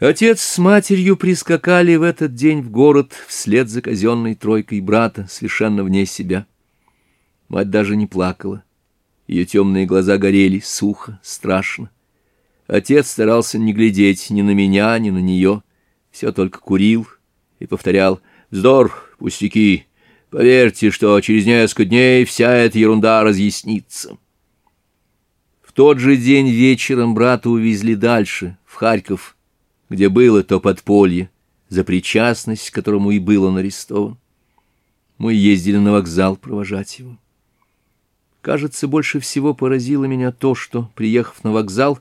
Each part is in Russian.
Отец с матерью прискакали в этот день в город вслед за казенной тройкой брата, совершенно вне себя. Мать даже не плакала. Ее темные глаза горели сухо, страшно. Отец старался не глядеть ни на меня, ни на нее. Все только курил и повторял «Вздор, пустяки! Поверьте, что через несколько дней вся эта ерунда разъяснится». В тот же день вечером брата увезли дальше, в Харьков, где было то подполье, за причастность к которому и был он арестован. Мы ездили на вокзал провожать его. Кажется, больше всего поразило меня то, что, приехав на вокзал,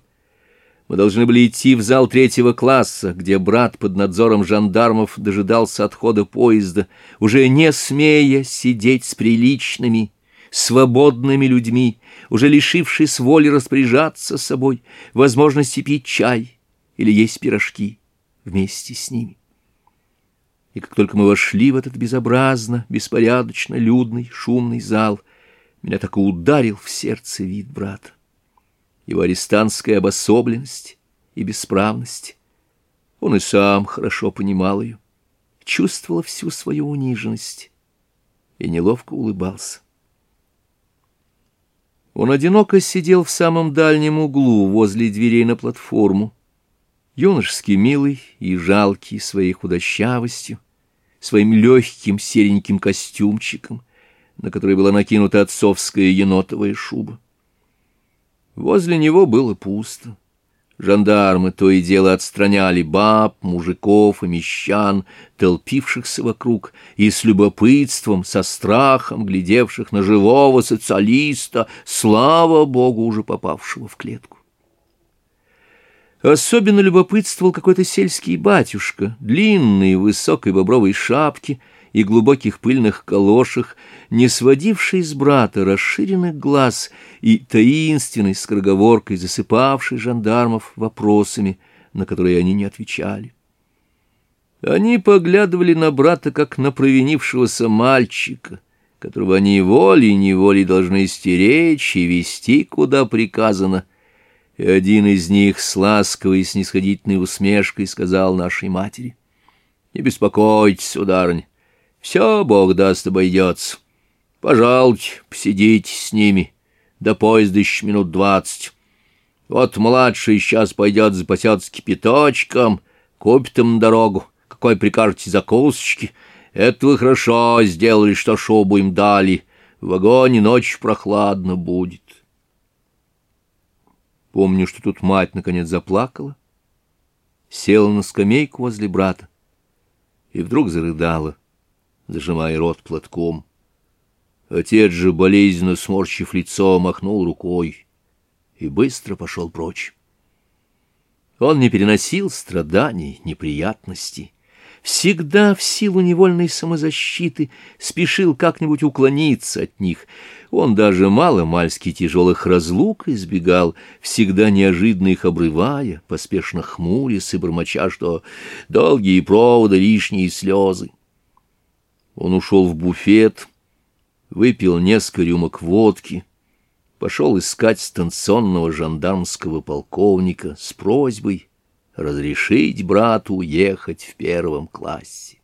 мы должны были идти в зал третьего класса, где брат под надзором жандармов дожидался отхода поезда, уже не смея сидеть с приличными, свободными людьми, уже лишившись воли распоряжаться собой, возможности пить чай или есть пирожки вместе с ними. И как только мы вошли в этот безобразно, беспорядочно, людный, шумный зал, меня так и ударил в сердце вид брата. Его арестантская обособленность и бесправность. Он и сам хорошо понимал ее, чувствовал всю свою униженность и неловко улыбался. Он одиноко сидел в самом дальнем углу возле дверей на платформу, юношески милый и жалкий своей худощавостью, своим легким сереньким костюмчиком, на который была накинута отцовская енотовая шуба. Возле него было пусто. Жандармы то и дело отстраняли баб, мужиков и мещан, толпившихся вокруг, и с любопытством, со страхом глядевших на живого социалиста, слава богу, уже попавшего в клетку. Особенно любопытствовал какой-то сельский батюшка, длинной высокой бобровой шапки и глубоких пыльных калошах, не сводивший с брата расширенных глаз и таинственной скороговоркой засыпавший жандармов вопросами, на которые они не отвечали. Они поглядывали на брата, как на провинившегося мальчика, которого они волей-неволей должны стеречь и вести, куда приказано — и один из них с ласковой и снисходительной усмешкой сказал нашей матери. — Не беспокойтесь, сударынь, все, Бог даст, обойдется. Пожалуйте, посидите с ними, до поезда еще минут двадцать. Вот младший сейчас пойдет запасется кипяточком, купит им дорогу, какой прикажете закусочки. Это вы хорошо сделали, что шубу им дали. В вагоне ночь прохладно будет». Помню, что тут мать, наконец, заплакала, села на скамейку возле брата и вдруг зарыдала, зажимая рот платком. Отец же, болезненно сморщив лицо, махнул рукой и быстро пошел прочь. Он не переносил страданий, неприятностей всегда в силу невольной самозащиты спешил как-нибудь уклониться от них. Он даже мало-мальски тяжелых разлук избегал, всегда неожиданно их обрывая, поспешно хмурясь и бормоча, что долгие проводы, лишние слезы. Он ушел в буфет, выпил несколько рюмок водки, пошел искать станционного жандармского полковника с просьбой разрешить брату ехать в первом классе.